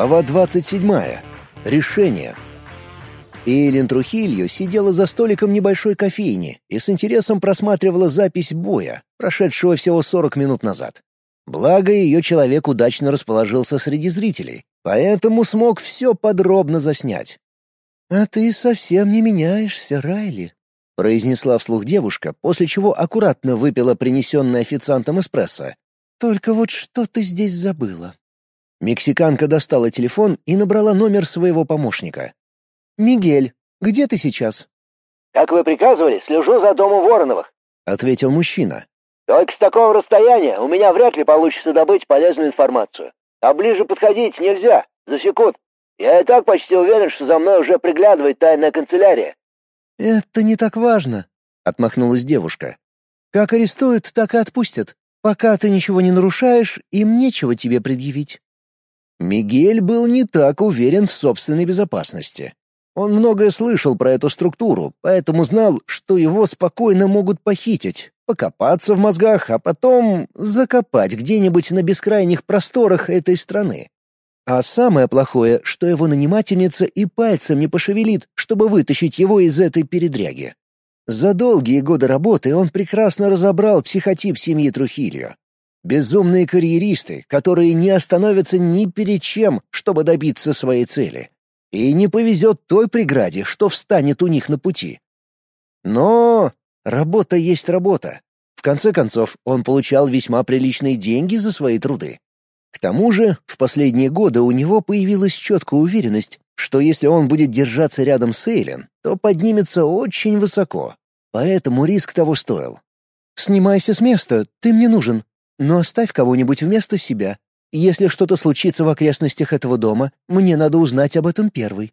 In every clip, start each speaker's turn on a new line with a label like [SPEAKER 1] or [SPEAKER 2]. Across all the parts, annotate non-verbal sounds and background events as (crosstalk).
[SPEAKER 1] Глава 27. Решение. Эйлин Трухилью сидела за столиком небольшой кофейни и с интересом просматривала запись боя, прошедшего всего 40 минут назад. Благо, ее человек удачно расположился среди зрителей, поэтому смог все подробно заснять. «А ты совсем не меняешься, Райли», — произнесла вслух девушка, после чего аккуратно выпила принесенный официантом эспрессо. «Только вот что ты здесь забыла?» Мексиканка достала телефон и набрала номер своего помощника. «Мигель, где ты сейчас?»
[SPEAKER 2] «Как вы приказывали, слежу за домом Вороновых», —
[SPEAKER 1] ответил мужчина.
[SPEAKER 2] «Только с такого расстояния у меня вряд ли получится добыть полезную информацию. А ближе подходить нельзя, засекут. Я и так почти уверен, что за мной уже приглядывает тайная канцелярия».
[SPEAKER 1] «Это не так важно», — отмахнулась девушка. «Как арестуют, так и отпустят. Пока ты ничего не нарушаешь, им нечего тебе предъявить». Мигель был не так уверен в собственной безопасности. Он многое слышал про эту структуру, поэтому знал, что его спокойно могут похитить, покопаться в мозгах, а потом закопать где-нибудь на бескрайних просторах этой страны. А самое плохое, что его нанимательница и пальцем не пошевелит, чтобы вытащить его из этой передряги. За долгие годы работы он прекрасно разобрал психотип семьи Трухильо. Безумные карьеристы, которые не остановятся ни перед чем, чтобы добиться своей цели. И не повезет той преграде, что встанет у них на пути. Но работа есть работа. В конце концов, он получал весьма приличные деньги за свои труды. К тому же, в последние годы у него появилась четкая уверенность, что если он будет держаться рядом с Эйлен, то поднимется очень высоко. Поэтому риск того стоил. «Снимайся с места, ты мне нужен», но оставь кого-нибудь вместо себя. Если что-то случится в окрестностях этого дома, мне надо узнать об этом первой».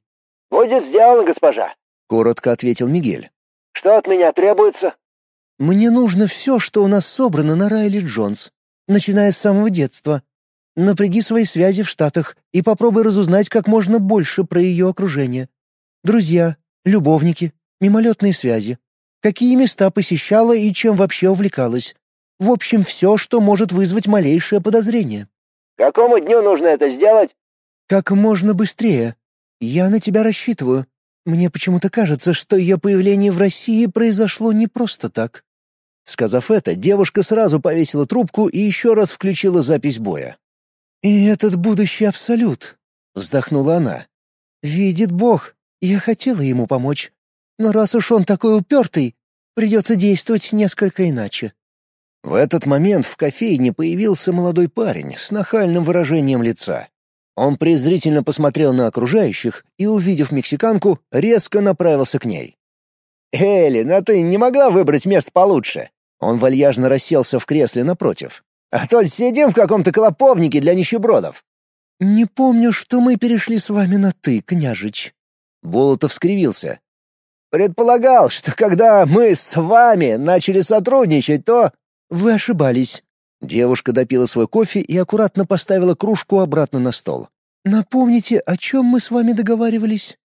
[SPEAKER 2] «Будет сделано, госпожа», —
[SPEAKER 1] коротко ответил Мигель.
[SPEAKER 2] «Что от меня требуется?»
[SPEAKER 1] «Мне нужно все, что у нас собрано на Райли Джонс, начиная с самого детства. Напряги свои связи в Штатах и попробуй разузнать как можно больше про ее окружение. Друзья, любовники, мимолетные связи. Какие места посещала и чем вообще увлекалась. В общем, все, что может вызвать малейшее подозрение.
[SPEAKER 2] какому дню нужно это сделать?
[SPEAKER 1] Как можно быстрее. Я на тебя рассчитываю. Мне почему-то кажется, что ее появление в России произошло не просто так. Сказав это, девушка сразу повесила трубку и еще раз включила запись боя. «И этот будущий абсолют», — вздохнула она. «Видит Бог, я хотела ему помочь. Но раз уж он такой упертый, придется действовать несколько иначе. В этот момент в кофейне появился молодой парень с нахальным выражением лица. Он презрительно посмотрел на окружающих и, увидев мексиканку, резко направился к ней.
[SPEAKER 2] «Элли, а ты не могла выбрать место получше?»
[SPEAKER 1] Он вальяжно расселся в кресле напротив.
[SPEAKER 2] «А то сидим в каком-то клоповнике для нищебродов».
[SPEAKER 1] «Не помню, что мы перешли с вами на «ты», княжич». Болотов скривился.
[SPEAKER 2] «Предполагал, что когда мы с вами начали сотрудничать, то
[SPEAKER 1] «Вы ошибались». Девушка допила свой кофе и аккуратно поставила кружку обратно на стол. «Напомните, о чем мы с вами договаривались?»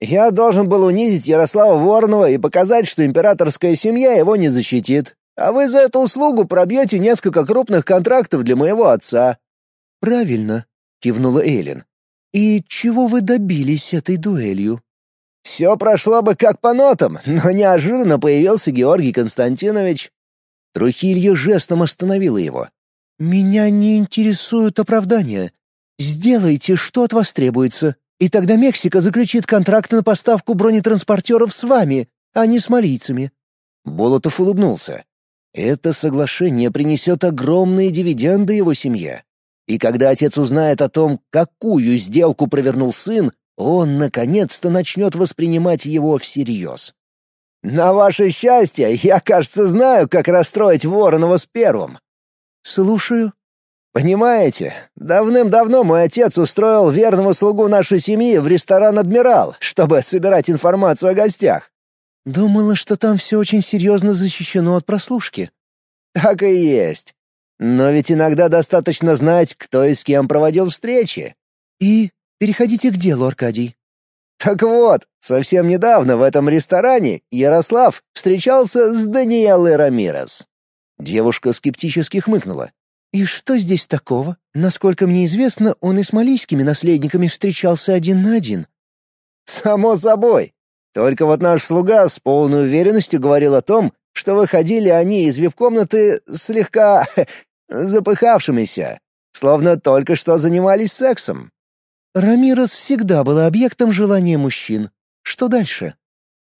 [SPEAKER 2] «Я должен был унизить Ярослава Воронова и показать, что императорская семья его не защитит. А вы за эту услугу пробьете несколько крупных контрактов для моего отца».
[SPEAKER 1] «Правильно», — кивнула Эйлин. «И чего вы добились этой дуэлью?»
[SPEAKER 2] «Все прошло бы как по нотам, но неожиданно появился Георгий Константинович.
[SPEAKER 1] Трухильо жестом остановила его. «Меня не интересуют оправдания. Сделайте, что от вас требуется, и тогда Мексика заключит контракт на поставку бронетранспортеров с вами, а не с малийцами». Болотов улыбнулся. «Это соглашение принесет огромные дивиденды его семье. И когда отец узнает о том, какую сделку провернул сын, он наконец-то начнет воспринимать его всерьез.
[SPEAKER 2] На ваше счастье, я, кажется, знаю, как расстроить Воронова с первым.
[SPEAKER 1] Слушаю.
[SPEAKER 2] Понимаете, давным-давно мой отец устроил верного слугу нашей семьи в ресторан «Адмирал», чтобы собирать информацию о гостях.
[SPEAKER 1] Думала, что там все очень серьезно защищено от прослушки.
[SPEAKER 2] Так и есть. Но ведь иногда достаточно знать, кто и с кем проводил встречи.
[SPEAKER 1] И переходите к делу, Аркадий.
[SPEAKER 2] Так вот, совсем недавно в этом ресторане Ярослав встречался с Даниэлой Рамирес.
[SPEAKER 1] Девушка скептически хмыкнула. «И что здесь такого? Насколько мне известно, он и с малийскими наследниками встречался один на один».
[SPEAKER 2] «Само собой. Только вот наш слуга с полной уверенностью говорил о том, что выходили они из вип-комнаты слегка (laughs) запыхавшимися, словно только что занимались сексом».
[SPEAKER 1] Рамирос всегда был объектом желания мужчин. Что дальше?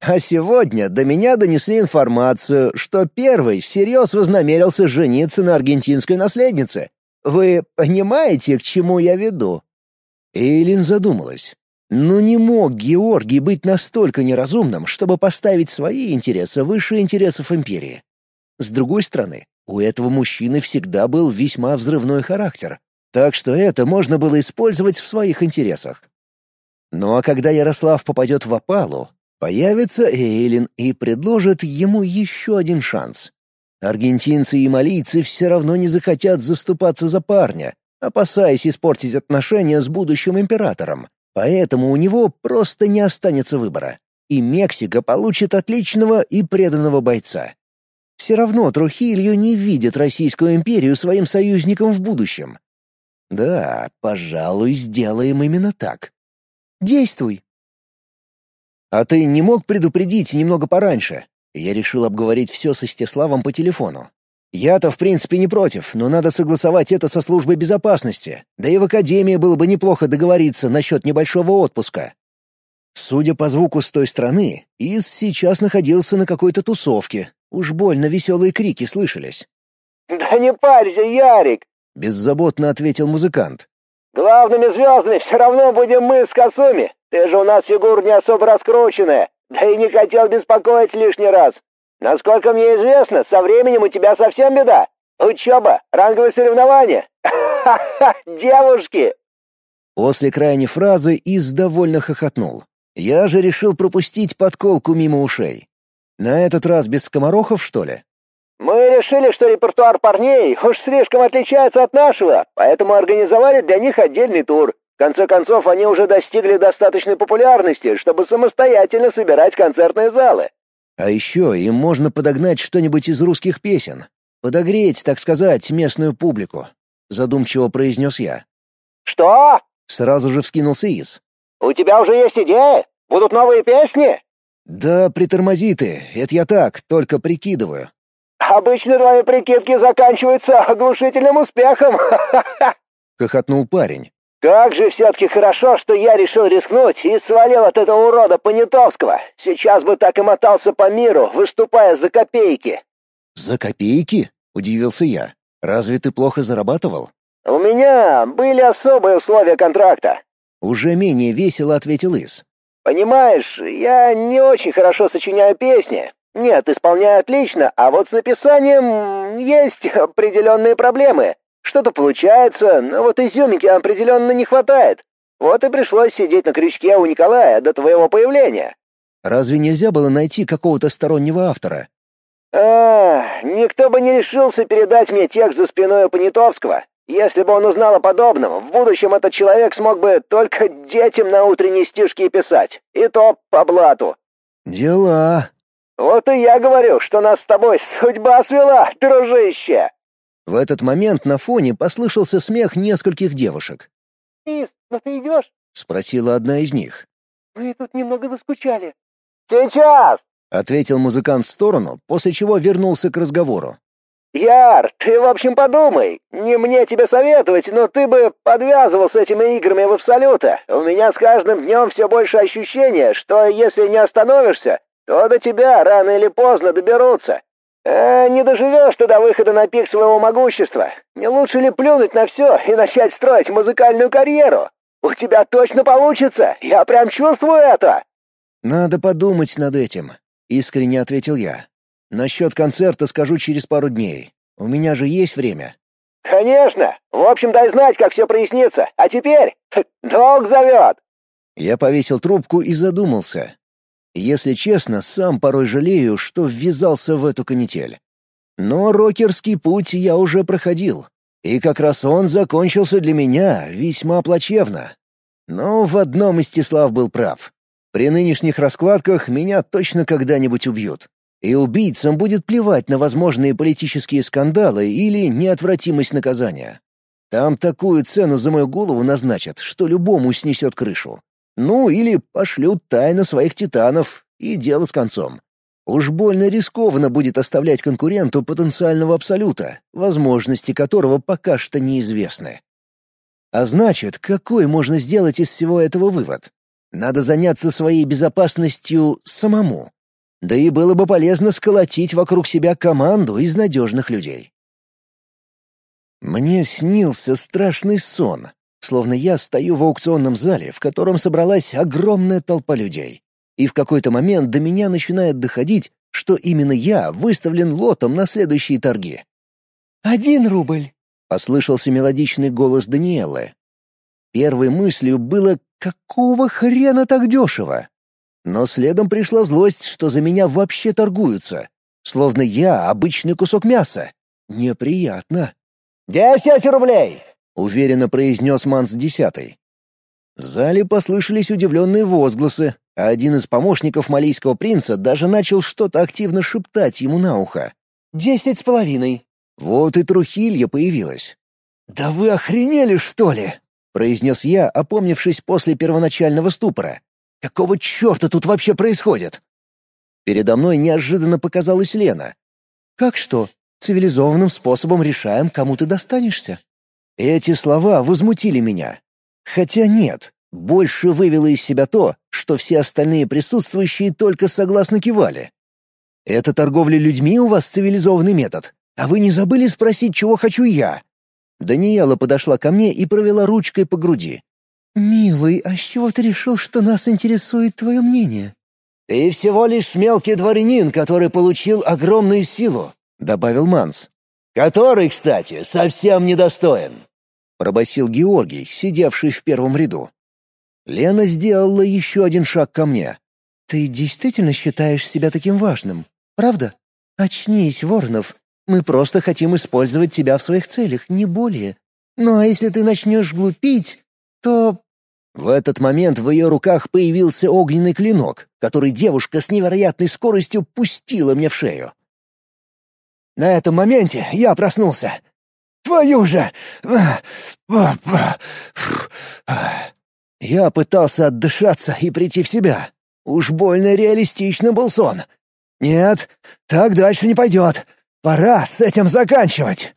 [SPEAKER 2] А сегодня до меня донесли информацию, что первый всерьез вознамерился жениться на аргентинской наследнице. Вы понимаете, к чему я веду?»
[SPEAKER 1] Эйлин задумалась. Но не мог Георгий быть настолько неразумным, чтобы поставить свои интересы выше интересов империи. С другой стороны, у этого мужчины всегда был весьма взрывной характер, так что это можно было использовать в своих интересах. Ну а когда Ярослав попадет в опалу, Появится Эйлин и предложит ему еще один шанс. Аргентинцы и малийцы все равно не захотят заступаться за парня, опасаясь испортить отношения с будущим императором. Поэтому у него просто не останется выбора. И Мексика получит отличного и преданного бойца. Все равно Трухилью не видит Российскую империю своим союзником в будущем. Да, пожалуй, сделаем именно так. Действуй. «А ты не мог предупредить немного пораньше?» Я решил обговорить все со Стеславом по телефону. «Я-то, в принципе, не против, но надо согласовать это со службой безопасности. Да и в академии было бы неплохо договориться насчет небольшого отпуска». Судя по звуку с той стороны, Ис сейчас находился на какой-то тусовке. Уж больно веселые крики слышались.
[SPEAKER 2] «Да не парься, Ярик!»
[SPEAKER 1] — беззаботно ответил музыкант.
[SPEAKER 2] «Главными звездами все равно будем мы с Касуми. Ты же у нас фигура не особо раскрученная, да и не хотел беспокоить лишний раз. Насколько мне известно, со временем у тебя совсем беда. Учеба, ранговые соревнования. Ха-ха, девушки!»
[SPEAKER 1] После крайней фразы Из довольно хохотнул. Я же решил пропустить подколку мимо ушей. На этот раз без скоморохов, что ли?
[SPEAKER 2] «Мы решили, что репертуар парней уж слишком отличается от нашего, поэтому организовали для них отдельный тур. В конце концов, они уже достигли достаточной популярности, чтобы самостоятельно собирать концертные залы.
[SPEAKER 1] А еще им можно подогнать что-нибудь из русских песен. Подогреть, так сказать, местную публику. Задумчиво произнес я.
[SPEAKER 2] «Что?»
[SPEAKER 1] — сразу же вскинулся Из.
[SPEAKER 2] «У тебя уже есть идея? Будут новые песни?»
[SPEAKER 1] «Да притормози ты, это я так, только прикидываю».
[SPEAKER 2] «Обычно твои прикидки заканчиваются оглушительным успехом!» (laughs)
[SPEAKER 1] — хохотнул парень.
[SPEAKER 2] «Как же все-таки хорошо, что я решил рискнуть и свалил от этого урода Понятовского. Сейчас бы так и мотался по миру, выступая за копейки».
[SPEAKER 1] «За копейки?» — удивился я. «Разве ты плохо зарабатывал?»
[SPEAKER 2] «У меня были особые условия контракта».
[SPEAKER 1] Уже менее весело ответил Ис.
[SPEAKER 2] «Понимаешь, я не очень хорошо сочиняю песни. Нет, исполняю отлично, а вот с написанием есть определенные проблемы. Что-то получается, но вот изюминки определенно не хватает. Вот и пришлось сидеть на крючке у Николая до твоего появления.
[SPEAKER 1] Разве нельзя было найти какого-то стороннего автора?
[SPEAKER 2] А, никто бы не решился передать мне текст за спиной у Понятовского. Если бы он узнал о подобном, в будущем этот человек смог бы только детям на утренние стишки писать. И то по блату.
[SPEAKER 1] Дела.
[SPEAKER 2] Вот и я говорю, что нас с тобой судьба свела, дружище.
[SPEAKER 1] В этот момент на фоне послышался смех нескольких девушек.
[SPEAKER 2] «Мисс, ну ты идешь?»
[SPEAKER 1] — спросила одна из них.
[SPEAKER 2] «Мы тут немного заскучали». «Сейчас!»
[SPEAKER 1] — ответил музыкант в сторону, после чего вернулся к разговору.
[SPEAKER 2] «Яр, ты, в общем, подумай. Не мне тебе советовать, но ты бы подвязывал с этими играми в Абсолюта. У меня с каждым днем все больше ощущения, что если не остановишься, то до тебя рано или поздно доберутся. «А не доживешь ты до выхода на пик своего могущества. Не лучше ли плюнуть на все и начать строить музыкальную карьеру? У тебя точно получится, я прям чувствую это!»
[SPEAKER 1] «Надо подумать над этим», — искренне ответил я. «Насчет концерта скажу через пару дней. У меня же есть время».
[SPEAKER 2] «Конечно! В общем, дай знать, как все прояснится. А теперь (laughs) долг зовет!»
[SPEAKER 1] Я повесил трубку и задумался, если честно, сам порой жалею, что ввязался в эту канитель. Но рокерский путь я уже проходил, и как раз он закончился для меня весьма плачевно. Но в одном Истислав был прав. При нынешних раскладках меня точно когда-нибудь убьют. И убийцам будет плевать на возможные политические скандалы или неотвратимость наказания. Там такую цену за мою голову назначат, что любому снесет крышу. Ну, или пошлют тайно своих титанов, и дело с концом. Уж больно рискованно будет оставлять конкуренту потенциального абсолюта, возможности которого пока что неизвестны. А значит, какой можно сделать из всего этого вывод? Надо заняться своей безопасностью самому. Да и было бы полезно сколотить вокруг себя команду из надежных людей. Мне снился страшный сон, словно я стою в аукционном зале, в котором собралась огромная толпа людей и в какой-то момент до меня начинает доходить, что именно я выставлен лотом на следующие торги.
[SPEAKER 3] «Один рубль», —
[SPEAKER 1] послышался мелодичный голос Даниэлы. Первой мыслью было «какого хрена так дешево?» Но следом пришла злость, что за меня вообще торгуются, словно я обычный кусок мяса. Неприятно.
[SPEAKER 2] «Десять рублей!»
[SPEAKER 1] — уверенно произнес Манс десятый. В зале послышались удивленные возгласы, а один из помощников малийского принца даже начал что-то активно шептать ему на ухо.
[SPEAKER 3] «Десять с половиной».
[SPEAKER 1] Вот и Трухилья появилась.
[SPEAKER 3] «Да вы охренели, что ли?»
[SPEAKER 1] — произнес я, опомнившись после первоначального ступора. «Какого черта тут вообще происходит?» Передо мной неожиданно показалась Лена.
[SPEAKER 3] «Как что? Цивилизованным способом решаем, кому ты достанешься?»
[SPEAKER 1] Эти слова возмутили меня. Хотя нет, больше вывело из себя то, что все остальные присутствующие только согласно кивали. «Это торговля людьми у вас цивилизованный метод? А вы не забыли спросить, чего хочу я?» Даниэла подошла ко мне и провела ручкой по груди.
[SPEAKER 3] «Милый, а с чего ты решил, что нас интересует твое мнение?»
[SPEAKER 1] «Ты всего лишь мелкий дворянин, который получил огромную силу», — добавил Манс. «Который, кстати, совсем недостоин», — пробасил Георгий, сидевший в первом ряду. Лена сделала еще один шаг ко мне.
[SPEAKER 3] «Ты действительно считаешь себя таким важным, правда? Очнись, Воронов. Мы просто хотим использовать тебя в своих целях, не более. Ну а если ты начнешь глупить, то...»
[SPEAKER 1] В этот момент в ее руках появился огненный клинок, который девушка с невероятной скоростью пустила мне в шею. На этом моменте я проснулся. «Твою же!» Я пытался отдышаться и прийти в себя. Уж больно реалистично был сон. Нет, так дальше не пойдет. Пора с этим заканчивать.